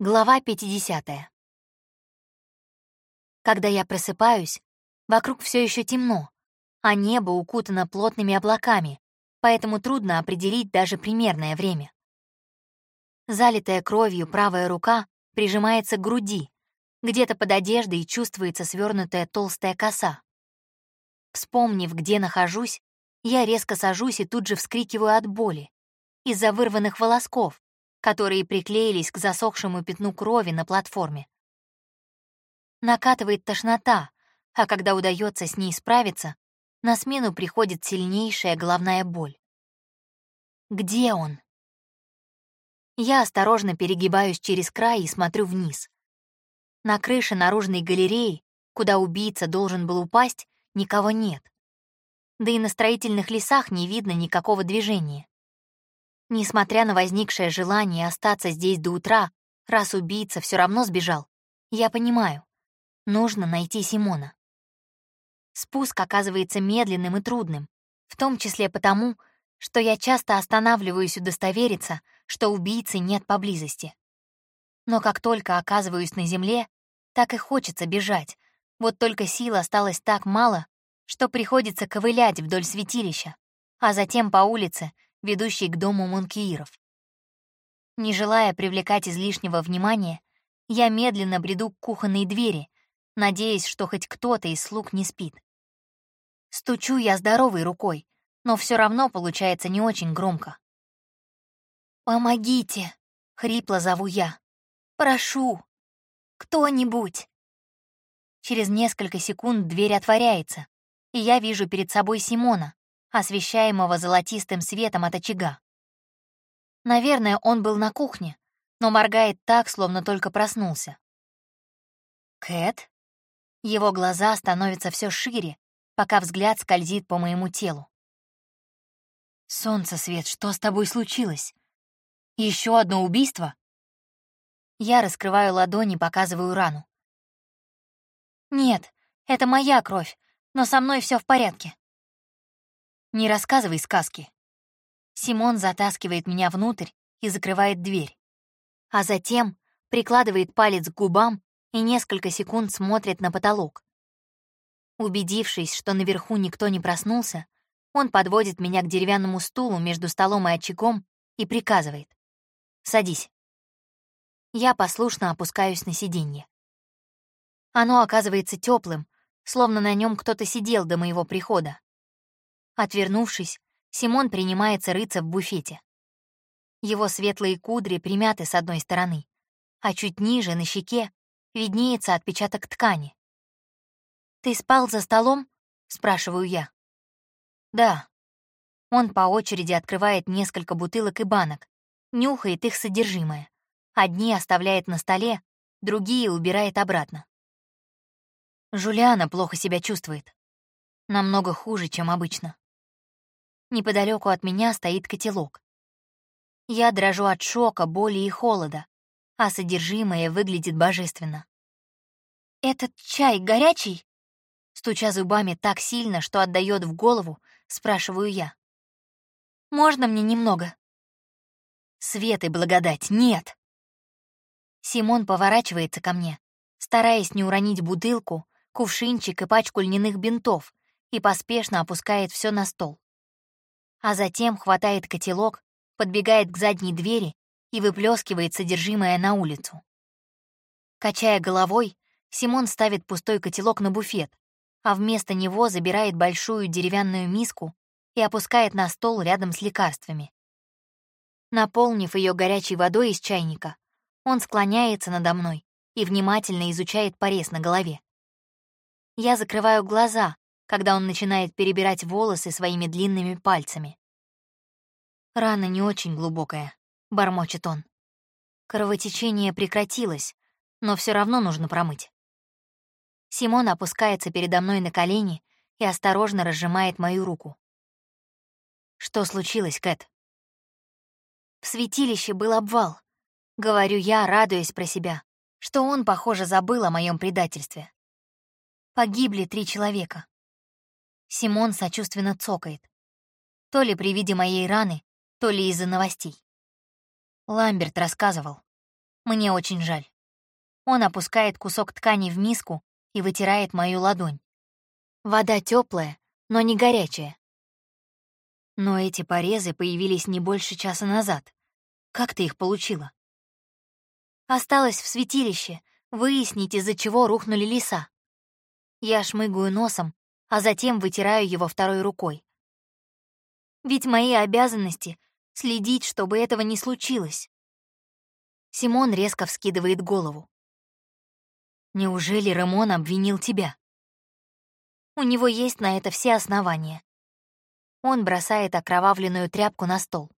Глава 50. Когда я просыпаюсь, вокруг все еще темно, а небо укутано плотными облаками, поэтому трудно определить даже примерное время. Залитая кровью правая рука прижимается к груди, где-то под одеждой чувствуется свернутая толстая коса. Вспомнив, где нахожусь, я резко сажусь и тут же вскрикиваю от боли из-за вырванных волосков, которые приклеились к засохшему пятну крови на платформе. Накатывает тошнота, а когда удается с ней справиться, на смену приходит сильнейшая головная боль. Где он? Я осторожно перегибаюсь через край и смотрю вниз. На крыше наружной галереи, куда убийца должен был упасть, никого нет. Да и на строительных лесах не видно никакого движения. Несмотря на возникшее желание остаться здесь до утра, раз убийца все равно сбежал, я понимаю, нужно найти Симона. Спуск оказывается медленным и трудным, в том числе потому, что я часто останавливаюсь удостовериться, что убийцы нет поблизости. Но как только оказываюсь на земле, так и хочется бежать, вот только сил осталось так мало, что приходится ковылять вдоль святилища, а затем по улице, ведущий к дому Мункииров. Не желая привлекать излишнего внимания, я медленно бреду к кухонной двери, надеясь, что хоть кто-то из слуг не спит. Стучу я здоровой рукой, но все равно получается не очень громко. «Помогите!» — хрипло зову я. «Прошу! Кто-нибудь!» Через несколько секунд дверь отворяется, и я вижу перед собой Симона, освещаемого золотистым светом от очага. Наверное, он был на кухне, но моргает так, словно только проснулся. «Кэт?» Его глаза становятся все шире, пока взгляд скользит по моему телу. «Солнце, Свет, что с тобой случилось? Еще одно убийство?» Я раскрываю ладони, показываю рану. «Нет, это моя кровь, но со мной все в порядке. Не рассказывай сказки. Симон затаскивает меня внутрь и закрывает дверь. А затем прикладывает палец к губам и несколько секунд смотрит на потолок. Убедившись, что наверху никто не проснулся, он подводит меня к деревянному стулу между столом и очагом и приказывает. «Садись». Я послушно опускаюсь на сиденье. Оно оказывается теплым, словно на нем кто-то сидел до моего прихода. Отвернувшись, Симон принимается рыться в буфете. Его светлые кудри примяты с одной стороны, а чуть ниже, на щеке, виднеется отпечаток ткани. «Ты спал за столом?» — спрашиваю я. «Да». Он по очереди открывает несколько бутылок и банок, нюхает их содержимое. Одни оставляет на столе, другие убирает обратно. Жулиана плохо себя чувствует. Намного хуже, чем обычно. Неподалеку от меня стоит котелок. Я дрожу от шока, боли и холода, а содержимое выглядит божественно. «Этот чай горячий?» Стуча зубами так сильно, что отдает в голову, спрашиваю я. «Можно мне немного?» «Свет и благодать, нет!» Симон поворачивается ко мне, стараясь не уронить бутылку, кувшинчик и пачку льняных бинтов, и поспешно опускает все на стол а затем хватает котелок, подбегает к задней двери и выплескивает содержимое на улицу. Качая головой, Симон ставит пустой котелок на буфет, а вместо него забирает большую деревянную миску и опускает на стол рядом с лекарствами. Наполнив ее горячей водой из чайника, он склоняется надо мной и внимательно изучает порез на голове. Я закрываю глаза, когда он начинает перебирать волосы своими длинными пальцами. «Рана не очень глубокая», — бормочет он. Кровотечение прекратилось, но все равно нужно промыть. Симон опускается передо мной на колени и осторожно разжимает мою руку. «Что случилось, Кэт?» В святилище был обвал. Говорю я, радуясь про себя, что он, похоже, забыл о моем предательстве. Погибли три человека. Симон сочувственно цокает. То ли при виде моей раны, то ли из-за новостей. Ламберт рассказывал. Мне очень жаль. Он опускает кусок ткани в миску и вытирает мою ладонь. Вода теплая, но не горячая. Но эти порезы появились не больше часа назад. Как ты их получила? Осталось в святилище выяснить, из-за чего рухнули леса. Я шмыгаю носом, а затем вытираю его второй рукой. Ведь мои обязанности — следить, чтобы этого не случилось. Симон резко вскидывает голову. Неужели Рамон обвинил тебя? У него есть на это все основания. Он бросает окровавленную тряпку на стол.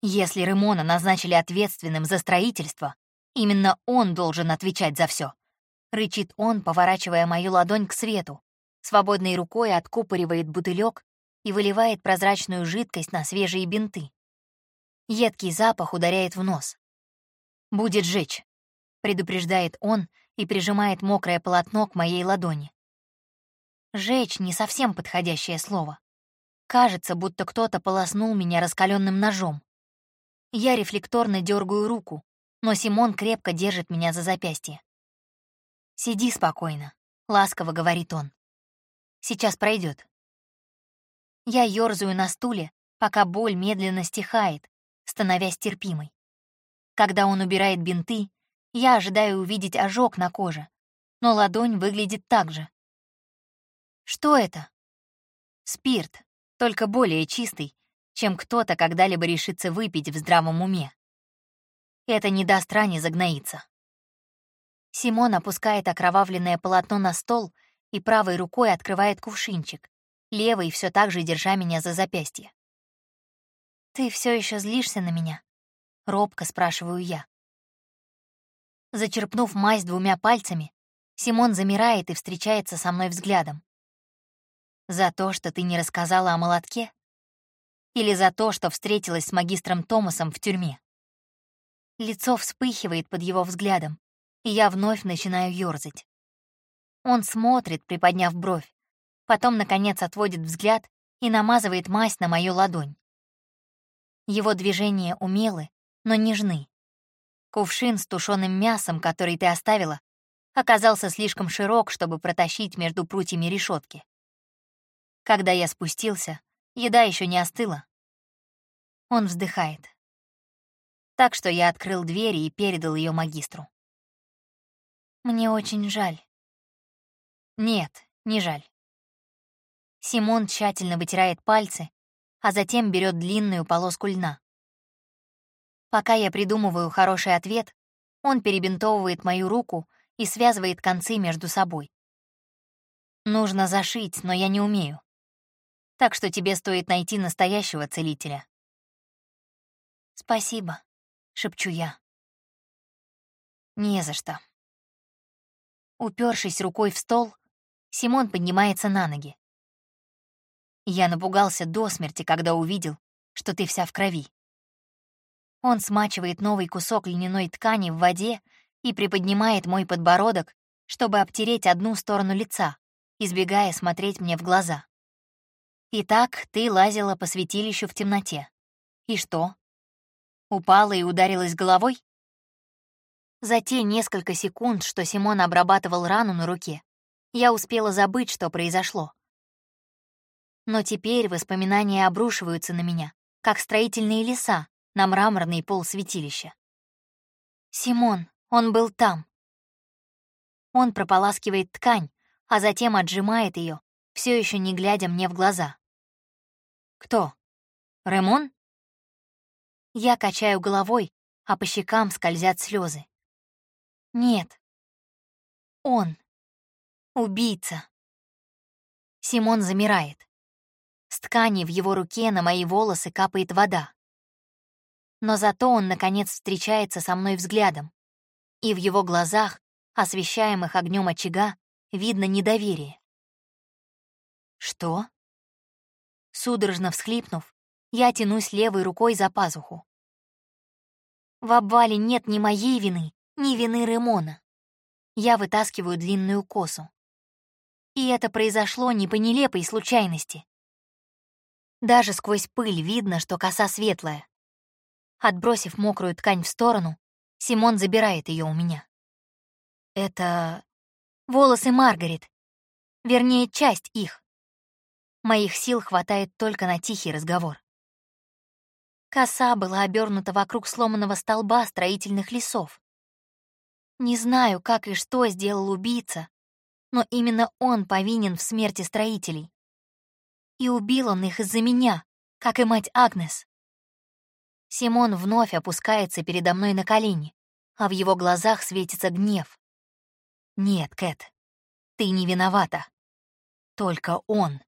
Если Ремона назначили ответственным за строительство, именно он должен отвечать за все. Рычит он, поворачивая мою ладонь к свету. Свободной рукой откупоривает бутылек и выливает прозрачную жидкость на свежие бинты. Едкий запах ударяет в нос. «Будет жечь», — предупреждает он и прижимает мокрое полотно к моей ладони. «Жечь» — не совсем подходящее слово. Кажется, будто кто-то полоснул меня раскаленным ножом. Я рефлекторно дергаю руку, но Симон крепко держит меня за запястье. «Сиди спокойно», — ласково говорит он. «Сейчас пройдет. Я ёрзаю на стуле, пока боль медленно стихает, становясь терпимой. Когда он убирает бинты, я ожидаю увидеть ожог на коже, но ладонь выглядит так же. Что это? Спирт, только более чистый, чем кто-то когда-либо решится выпить в здравом уме. Это не даст ране загноиться. Симон опускает окровавленное полотно на стол и правой рукой открывает кувшинчик, левой все так же держа меня за запястье. «Ты все еще злишься на меня?» — робко спрашиваю я. Зачерпнув мазь двумя пальцами, Симон замирает и встречается со мной взглядом. «За то, что ты не рассказала о молотке?» Или за то, что встретилась с магистром Томасом в тюрьме? Лицо вспыхивает под его взглядом, и я вновь начинаю ёрзать. Он смотрит, приподняв бровь, потом, наконец, отводит взгляд и намазывает мазь на мою ладонь. Его движения умелы, но нежны. Кувшин с тушеным мясом, который ты оставила, оказался слишком широк, чтобы протащить между прутьями решетки. Когда я спустился, еда еще не остыла. Он вздыхает. Так что я открыл дверь и передал ее магистру. Мне очень жаль. Нет, не жаль. Симон тщательно вытирает пальцы, а затем берет длинную полоску льна. Пока я придумываю хороший ответ, он перебинтовывает мою руку и связывает концы между собой. Нужно зашить, но я не умею. Так что тебе стоит найти настоящего целителя. «Спасибо», — шепчу я. «Не за что». Упершись рукой в стол, Симон поднимается на ноги. Я напугался до смерти, когда увидел, что ты вся в крови. Он смачивает новый кусок льняной ткани в воде и приподнимает мой подбородок, чтобы обтереть одну сторону лица, избегая смотреть мне в глаза. Итак, ты лазила по святилищу в темноте. И что? Упала и ударилась головой? За те несколько секунд, что Симон обрабатывал рану на руке, я успела забыть, что произошло. Но теперь воспоминания обрушиваются на меня, как строительные леса на мраморный пол святилища. Симон, он был там. Он прополаскивает ткань, а затем отжимает ее, все еще не глядя мне в глаза. Кто? Ремон? Я качаю головой, а по щекам скользят слезы. Нет. Он. Убийца. Симон замирает. С ткани в его руке на мои волосы капает вода. Но зато он, наконец, встречается со мной взглядом. И в его глазах, освещаемых огнем очага, видно недоверие. «Что?» Судорожно всхлипнув, я тянусь левой рукой за пазуху. В обвале нет ни моей вины, ни вины Ремона. Я вытаскиваю длинную косу. И это произошло не по нелепой случайности. Даже сквозь пыль видно, что коса светлая. Отбросив мокрую ткань в сторону, Симон забирает ее у меня. Это волосы Маргарет. Вернее, часть их. Моих сил хватает только на тихий разговор. Коса была обернута вокруг сломанного столба строительных лесов. Не знаю, как и что сделал убийца, но именно он повинен в смерти строителей. И убил он их из-за меня, как и мать Агнес. Симон вновь опускается передо мной на колени, а в его глазах светится гнев. «Нет, Кэт, ты не виновата. Только он».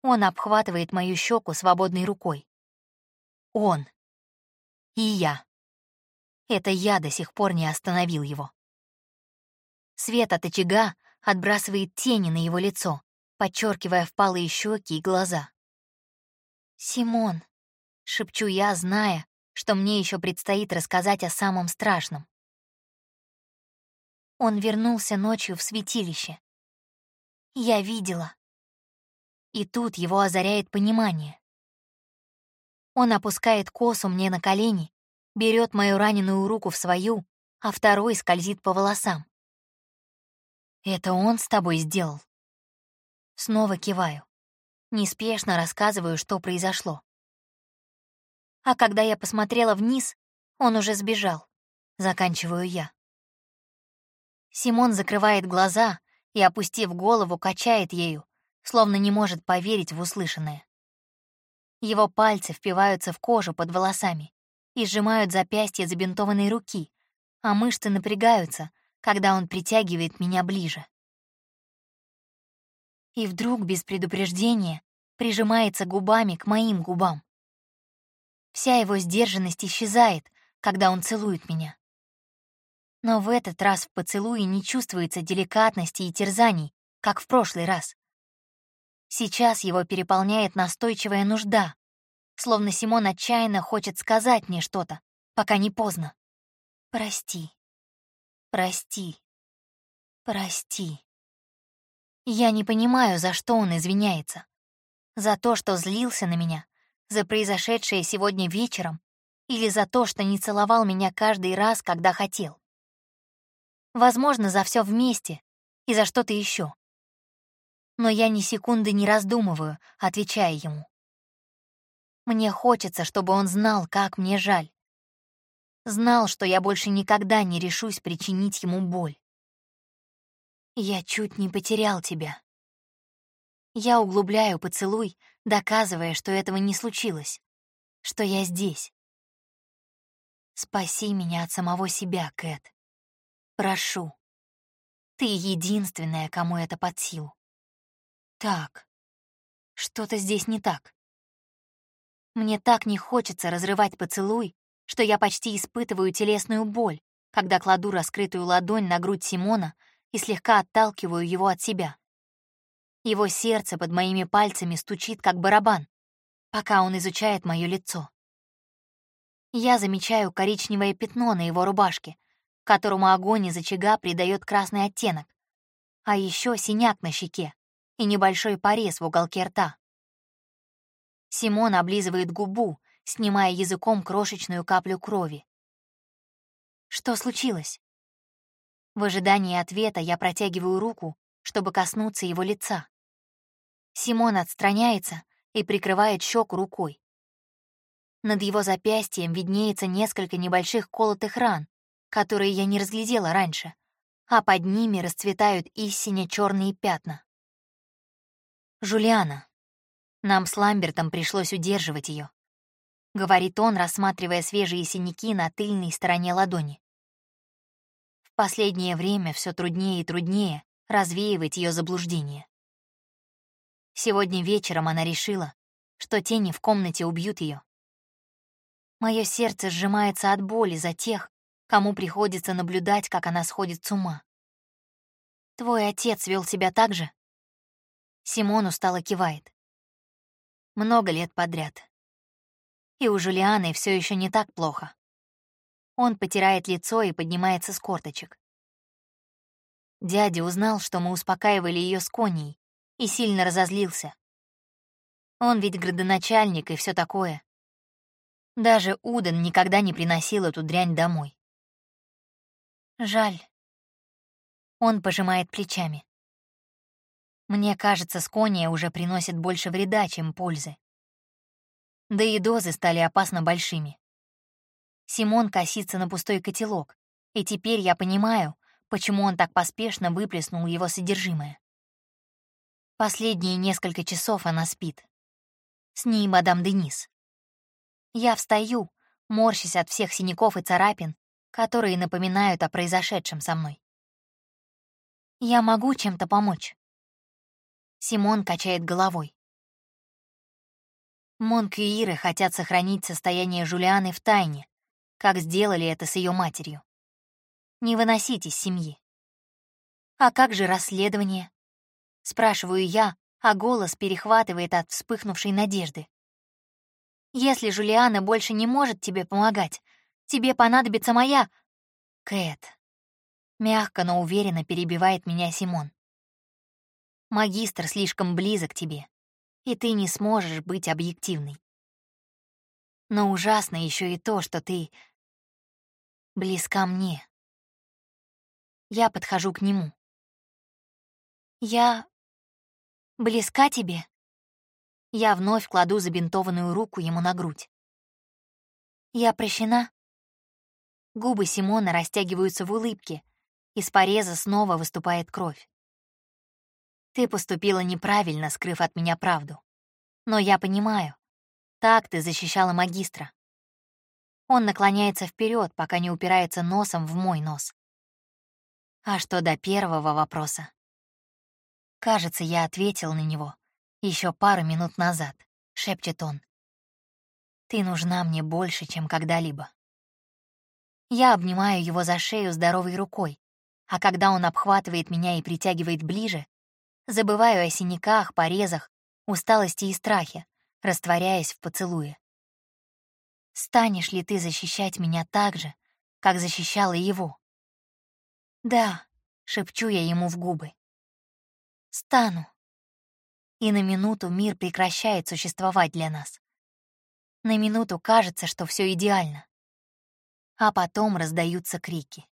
Он обхватывает мою щеку свободной рукой. Он. И я. Это я до сих пор не остановил его. Свет от очага отбрасывает тени на его лицо, подчеркивая впалые щеки и глаза. «Симон», — шепчу я, зная, что мне еще предстоит рассказать о самом страшном. Он вернулся ночью в святилище. Я видела. И тут его озаряет понимание. Он опускает косу мне на колени, берет мою раненую руку в свою, а второй скользит по волосам. «Это он с тобой сделал?» Снова киваю. Неспешно рассказываю, что произошло. А когда я посмотрела вниз, он уже сбежал. Заканчиваю я. Симон закрывает глаза и, опустив голову, качает ею, словно не может поверить в услышанное. Его пальцы впиваются в кожу под волосами и сжимают запястье забинтованной руки, а мышцы напрягаются, когда он притягивает меня ближе. И вдруг, без предупреждения, прижимается губами к моим губам. Вся его сдержанность исчезает, когда он целует меня. Но в этот раз в поцелуе не чувствуется деликатности и терзаний, как в прошлый раз. Сейчас его переполняет настойчивая нужда, словно Симон отчаянно хочет сказать мне что-то, пока не поздно. «Прости, прости, прости». Я не понимаю, за что он извиняется. За то, что злился на меня, за произошедшее сегодня вечером или за то, что не целовал меня каждый раз, когда хотел. Возможно, за все вместе и за что-то еще. Но я ни секунды не раздумываю, отвечая ему. Мне хочется, чтобы он знал, как мне жаль. Знал, что я больше никогда не решусь причинить ему боль. Я чуть не потерял тебя. Я углубляю поцелуй, доказывая, что этого не случилось, что я здесь. Спаси меня от самого себя, Кэт. Прошу. Ты единственная, кому это под силу. Так, что-то здесь не так. Мне так не хочется разрывать поцелуй, что я почти испытываю телесную боль, когда кладу раскрытую ладонь на грудь Симона и слегка отталкиваю его от себя. Его сердце под моими пальцами стучит, как барабан, пока он изучает мое лицо. Я замечаю коричневое пятно на его рубашке, которому огонь из очага придает красный оттенок, а еще синяк на щеке и небольшой порез в уголке рта. Симон облизывает губу, снимая языком крошечную каплю крови. Что случилось? В ожидании ответа я протягиваю руку, чтобы коснуться его лица. Симон отстраняется и прикрывает щеку рукой. Над его запястьем виднеется несколько небольших колотых ран, которые я не разглядела раньше, а под ними расцветают истине черные пятна. Жулиана. Нам с Ламбертом пришлось удерживать ее, говорит он, рассматривая свежие синяки на тыльной стороне ладони. Последнее время все труднее и труднее развеивать ее заблуждение. Сегодня вечером она решила, что тени в комнате убьют ее. Мое сердце сжимается от боли за тех, кому приходится наблюдать, как она сходит с ума. Твой отец вел себя так же? Симон устало кивает. Много лет подряд. И у Жулианы все еще не так плохо. Он потирает лицо и поднимается с корточек. Дядя узнал, что мы успокаивали ее с коней, и сильно разозлился. Он ведь градоначальник и все такое. Даже Уден никогда не приносил эту дрянь домой. Жаль. Он пожимает плечами. Мне кажется, скония уже приносит больше вреда, чем пользы. Да и дозы стали опасно большими. Симон косится на пустой котелок, и теперь я понимаю, почему он так поспешно выплеснул его содержимое. Последние несколько часов она спит. С ней мадам Денис. Я встаю, морщась от всех синяков и царапин, которые напоминают о произошедшем со мной. «Я могу чем-то помочь?» Симон качает головой. Монк и Иры хотят сохранить состояние Жулианы в тайне, как сделали это с ее матерью. Не выносить из семьи. А как же расследование? Спрашиваю я, а голос перехватывает от вспыхнувшей надежды. Если Жулиана больше не может тебе помогать, тебе понадобится моя... Кэт. Мягко, но уверенно перебивает меня Симон. Магистр слишком близок к тебе, и ты не сможешь быть объективной. Но ужасно еще и то, что ты близка мне. Я подхожу к нему. Я близка тебе? Я вновь кладу забинтованную руку ему на грудь. Я прощена? Губы Симона растягиваются в улыбке, из пореза снова выступает кровь. Ты поступила неправильно, скрыв от меня правду. Но я понимаю. Так ты защищала магистра. Он наклоняется вперед, пока не упирается носом в мой нос. А что до первого вопроса? Кажется, я ответил на него еще пару минут назад, шепчет он. Ты нужна мне больше, чем когда-либо. Я обнимаю его за шею здоровой рукой, а когда он обхватывает меня и притягивает ближе, Забываю о синяках, порезах, усталости и страхе, растворяясь в поцелуе. Станешь ли ты защищать меня так же, как защищала его? Да, шепчу я ему в губы. Стану. И на минуту мир прекращает существовать для нас. На минуту кажется, что все идеально. А потом раздаются крики.